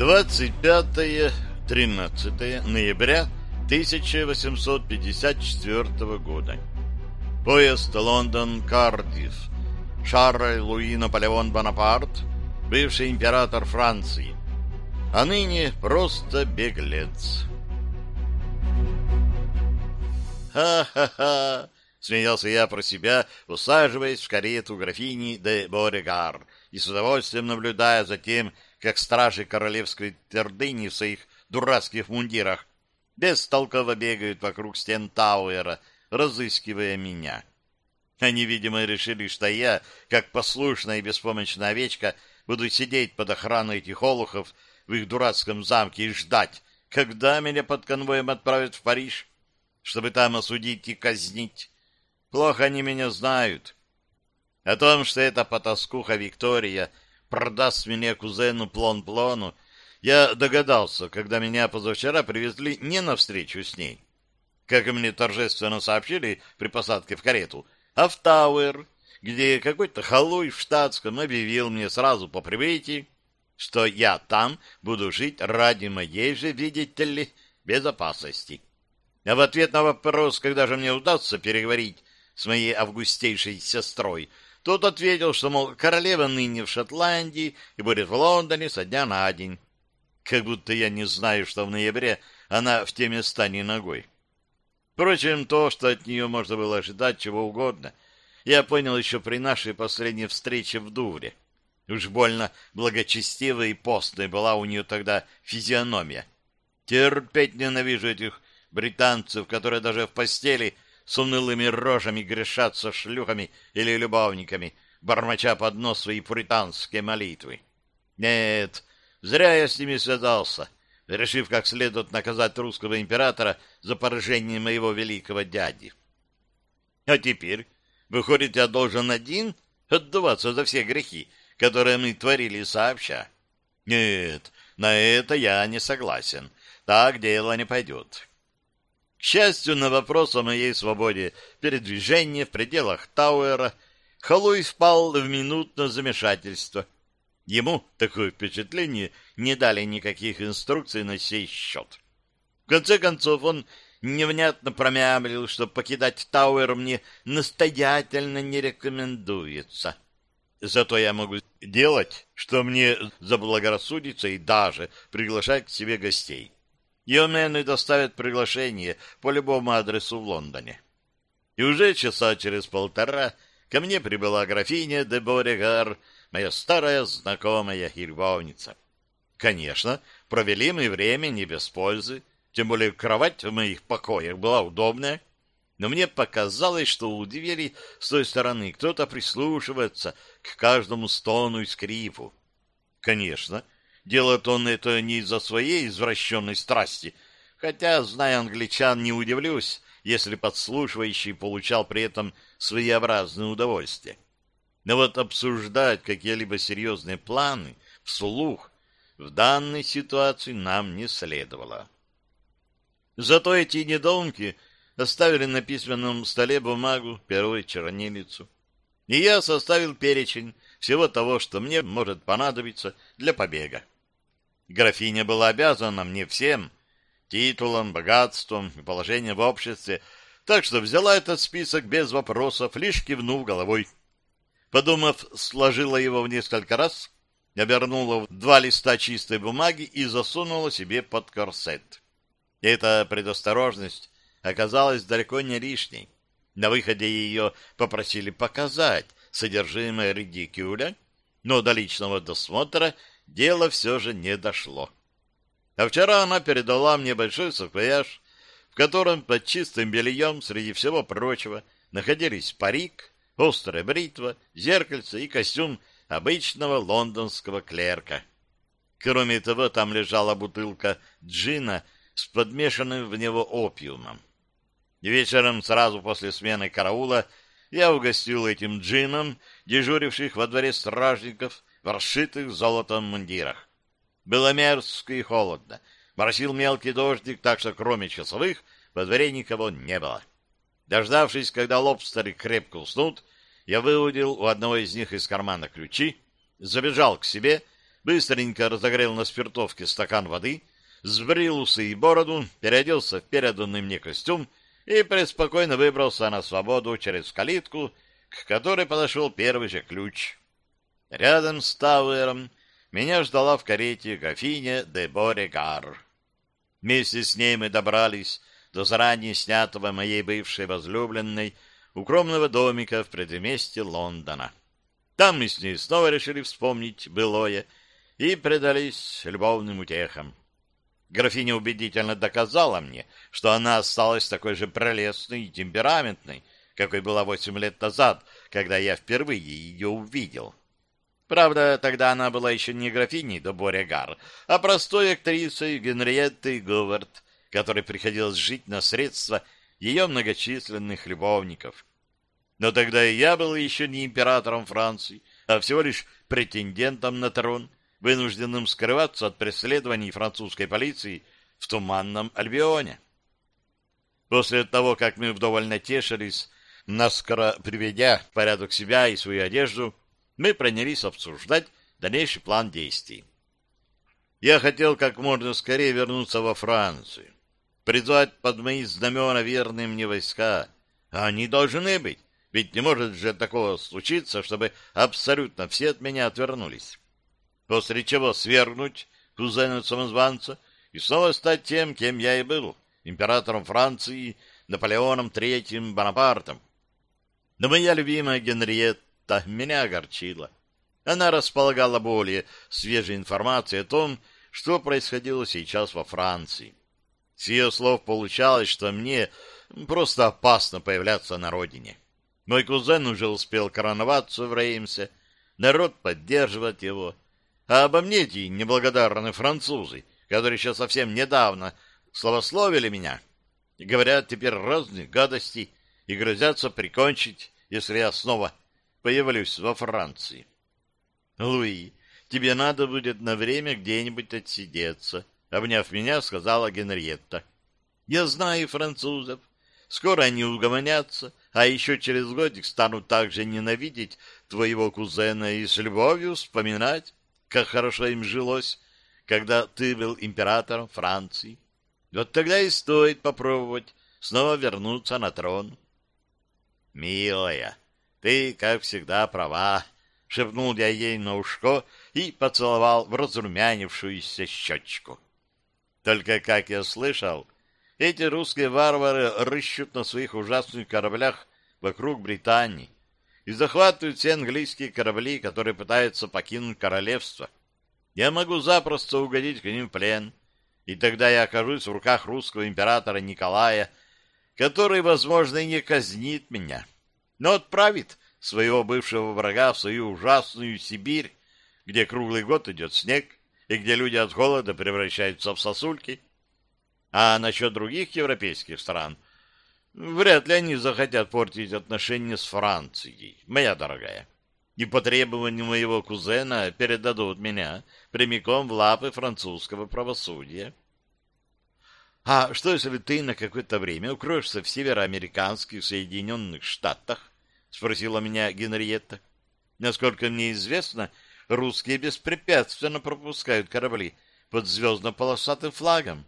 25-13 ноября 1854 года. Поезд Лондон-Кардифф. Шарль Луи Наполеон Бонапарт, бывший император Франции, а ныне просто беглец. «Ха-ха-ха!» — смеялся я про себя, усаживаясь в карету графини де Борегар и с удовольствием наблюдая за тем, как стражи королевской твердыни в своих дурацких мундирах бестолково бегают вокруг стен Тауэра, разыскивая меня. Они, видимо, решили, что я, как послушная и беспомощная овечка, буду сидеть под охраной этих олухов в их дурацком замке и ждать, когда меня под конвоем отправят в Париж, чтобы там осудить и казнить. Плохо они меня знают. О том, что эта потаскуха Виктория продаст меня кузену Плон-Плону, я догадался, когда меня позавчера привезли не на встречу с ней. Как мне торжественно сообщили при посадке в карету, а в Тауэр, где какой-то халуй в штатском объявил мне сразу по прибытии, что я там буду жить ради моей же, видите ли, безопасности. А в ответ на вопрос, когда же мне удастся переговорить с моей августейшей сестрой, тот ответил, что, мол, королева ныне в Шотландии и будет в Лондоне со дня на день. Как будто я не знаю, что в ноябре она в те места не ногой. Впрочем, то, что от нее можно было ожидать чего угодно, я понял еще при нашей последней встрече в Дувре. Уж больно благочестивой и постной была у нее тогда физиономия. Терпеть ненавижу этих британцев, которые даже в постели с унылыми рожами грешат со шлюхами или любовниками, бормоча под нос свои пуританские молитвы. Нет, зря я с ними связался, решив как следует наказать русского императора за поражение моего великого дяди. А теперь, выходит, я должен один отдуваться за все грехи, которые мы творили сообща. Нет, на это я не согласен. Так дело не пойдет. К счастью, на вопрос о моей свободе передвижения в пределах Тауэра Халуй впал в минутное замешательство. Ему такое впечатление не дали никаких инструкций на сей счет. В конце концов, он невнятно промямлил, что покидать Тауэр мне настоятельно не рекомендуется. Зато я могу делать, что мне заблагорассудится, и даже приглашать к себе гостей. Йомены доставят приглашение по любому адресу в Лондоне. И уже часа через полтора ко мне прибыла графиня де Борегар, моя старая знакомая и любовница. Конечно, провели мы время не без пользы, тем более кровать в моих покоях была удобная, но мне показалось, что у двери с той стороны кто-то прислушивается к каждому стону и скрипу. Конечно, Делает он это не из-за своей извращенной страсти, хотя, зная англичан, не удивлюсь, если подслушивающий получал при этом своеобразное удовольствие. Но вот обсуждать какие-либо серьезные планы вслух в данной ситуации нам не следовало. Зато эти недоумки оставили на письменном столе бумагу, перо и чернильницу. И я составил перечень всего того, что мне может понадобиться для побега. Графиня была обязана мне всем, титулом, богатством и положением в обществе, так что взяла этот список без вопросов, лишь кивнув головой. Подумав, сложила его в несколько раз, обернула в два листа чистой бумаги и засунула себе под корсет. Эта предосторожность оказалась далеко не лишней. На выходе ее попросили показать содержимое редикюля, но до личного досмотра дело все же не дошло. А вчера она передала мне большой саквояж, в котором под чистым бельем, среди всего прочего, находились парик, острая бритва, зеркальце и костюм обычного лондонского клерка. Кроме того, там лежала бутылка джина с подмешанным в него опиумом. Вечером, сразу после смены караула, я угостил этим джином дежуривших во дворе стражников, в расшитых золотом мундирах. Было мерзко и холодно. Моросил мелкий дождик, так что кроме часовых во дворе никого не было. Дождавшись, когда лобстеры крепко уснут, я выудил у одного из них из кармана ключи, забежал к себе, быстренько разогрел на спиртовке стакан воды, сбрил усы и бороду, переоделся в переданный мне костюм и преспокойно выбрался на свободу через калитку, к которой подошел первый же ключ. Рядом с Тауэром меня ждала в карете графиня де Борегар. Вместе с ней мы добрались до заранее снятого моей бывшей возлюбленной укромного домика в предместе Лондона. Там мы с ней снова решили вспомнить былое и предались любовным утехам. Графиня убедительно доказала мне, что она осталась такой же прелестной и темпераментной, какой была восемь лет назад, когда я впервые ее увидел. Правда, тогда она была еще не графиней до Борегар, а простой актрисой Генриеттой Говард, которой приходилось жить на средства ее многочисленных любовников. Но тогда и я был еще не императором Франции, а всего лишь претендентом на трон, вынужденным скрываться от преследований французской полиции в Туманном Альбионе. После того, как мы вдоволь натешились, наскоро приведя в порядок себя и свою одежду, мы принялись обсуждать дальнейший план действий. Я хотел как можно скорее вернуться во Францию, призвать под мои знамена верные мне войска. А они должны быть, ведь не может же такого случиться, чтобы абсолютно все от меня отвернулись. После чего свергнуть кузена-самозванца и снова стать тем, кем я и был, императором Франции, Наполеоном Третьим Бонапартом. Но моя любимая Генриетта меня огорчила. Она располагала более свежей информацией о том, что происходило сейчас во Франции. С ее слов получалось, что мне просто опасно появляться на родине. Мой кузен уже успел короноваться в Реймсе, народ поддерживает его. А обо мне эти неблагодарные французы, которые еще совсем недавно славословили меня, говорят теперь разные гадости и грозятся прикончить, если я снова появлюсь во Франции. Луи, тебе надо будет на время где-нибудь отсидеться, обняв меня, сказала Генриетта. Я знаю французов. Скоро они угомонятся, а еще через годик станут также ненавидеть твоего кузена и с любовью вспоминать, как хорошо им жилось, когда ты был императором Франции. Вот тогда и стоит попробовать снова вернуться на трон. — Милая, ты, как всегда, права, — шепнул я ей на ушко и поцеловал в разрумянившуюся щечку. Только, как я слышал, эти русские варвары рыщут на своих ужасных кораблях вокруг Британии и захватывают все английские корабли, которые пытаются покинуть королевство. Я могу запросто угодить к ним в плен, и тогда я окажусь в руках русского императора Николая, который, возможно, и не казнит меня, но отправит своего бывшего врага в свою ужасную Сибирь, где круглый год идет снег, и где люди от голода превращаются в сосульки, а насчет других европейских стран, вряд ли они захотят портить отношения с Францией, моя дорогая. И по требованию моего кузена передадут меня прямиком в лапы французского правосудия. А что, если ты на какое-то время укроешься в североамериканских Соединенных Штатах? — спросила меня Генриетта. Насколько мне известно, русские беспрепятственно пропускают корабли под звездно-полосатым флагом.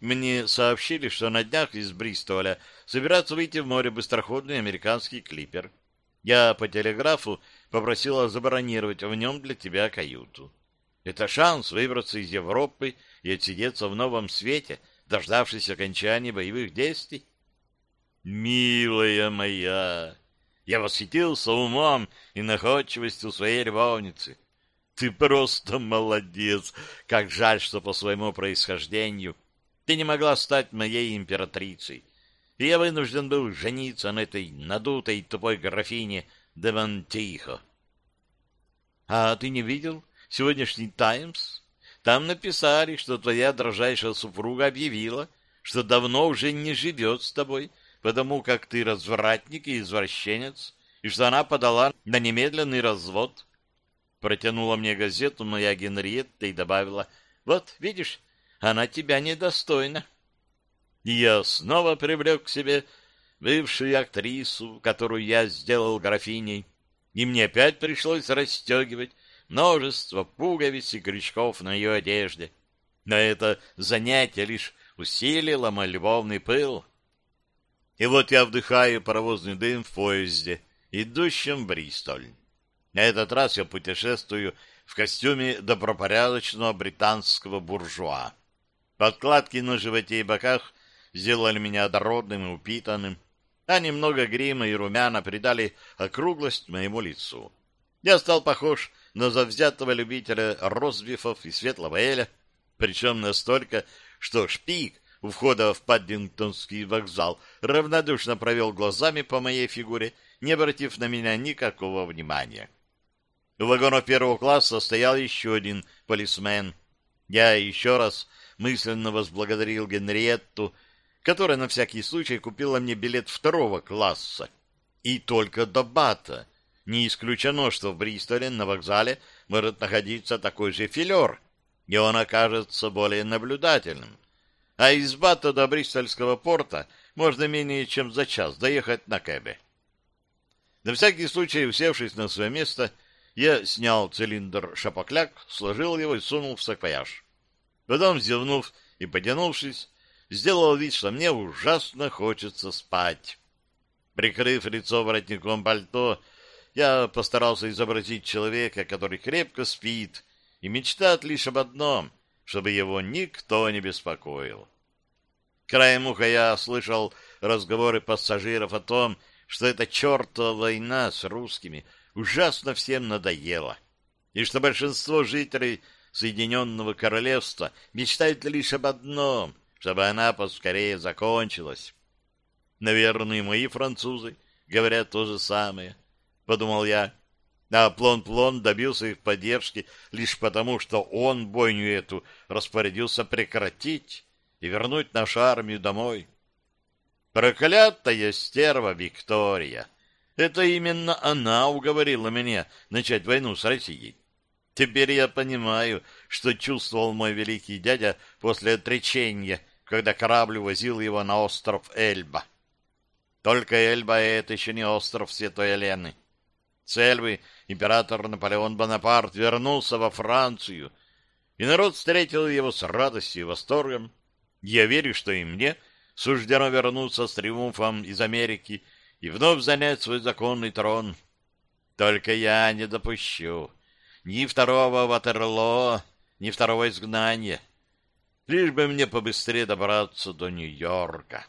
Мне сообщили, что на днях из Бристоля собирается выйти в море быстроходный американский клипер. Я по телеграфу попросила забронировать в нем для тебя каюту. Это шанс выбраться из Европы и отсидеться в новом свете, дождавшись окончания боевых действий. Милая моя! Я восхитился умом и находчивостью своей любовницы. Ты просто молодец! Как жаль, что по своему происхождению ты не могла стать моей императрицей, и я вынужден был жениться на этой надутой тупой графине де. А ты не видел сегодняшний «Таймс»? Там написали, что твоя дрожайшая супруга объявила, что давно уже не живет с тобой, потому как ты развратник и извращенец, и что она подала на немедленный развод. Протянула мне газету моя Генриетта и добавила, «Вот, видишь, она тебя недостойна. И я снова привлек к себе бывшую актрису, которую я сделал графиней, и мне опять пришлось расстегивать множество пуговиц и крючков на ее одежде. Но это занятие лишь усилило мой любовный пыл. И вот я вдыхаю паровозный дым в поезде, идущем в Бристоль. На этот раз я путешествую в костюме добропорядочного британского буржуа. Подкладки на животе и боках сделали меня дородным и упитанным, а немного грима и румяна придали округлость моему лицу. Я стал похож на завзятого любителя розбифов и светлого эля, причем настолько, что шпик у входа в Паддингтонский вокзал равнодушно провел глазами по моей фигуре, не обратив на меня никакого внимания. У вагонов первого класса стоял еще один полисмен. Я еще раз мысленно возблагодарил Генриетту, которая на всякий случай купила мне билет второго класса. И только до Бата. Не исключено, что в Бристоле на вокзале может находиться такой же филер, и он окажется более наблюдательным. А из Бата до Бристольского порта можно менее чем за час доехать на Кэбе. На всякий случай, усевшись на свое место, я снял цилиндр шапокляк, сложил его и сунул в саквояж. Потом, зевнув и потянувшись, сделал вид, что мне ужасно хочется спать. Прикрыв лицо воротником пальто, я постарался изобразить человека, который крепко спит и мечтает лишь об одном, чтобы его никто не беспокоил. Краем уха я слышал разговоры пассажиров о том, что эта чертова война с русскими ужасно всем надоела, и что большинство жителей Соединенного Королевства мечтают лишь об одном, чтобы она поскорее закончилась. Наверное, мои французы говорят то же самое, — подумал я. А Плон-Плон добился их поддержки лишь потому, что он бойню эту распорядился прекратить и вернуть нашу армию домой. Проклятая стерва Виктория! Это именно она уговорила меня начать войну с Россией. Теперь я понимаю, что чувствовал мой великий дядя после отречения, когда корабль возил его на остров Эльба. Только Эльба — это еще не остров Святой Елены. С Эльбы император Наполеон Бонапарт вернулся во Францию, и народ встретил его с радостью и восторгом. Я верю, что и мне суждено вернуться с триумфом из Америки и вновь занять свой законный трон. Только я не допущу ни второго Ватерлоо, ни второго изгнания. Лишь бы мне побыстрее добраться до Нью-Йорка.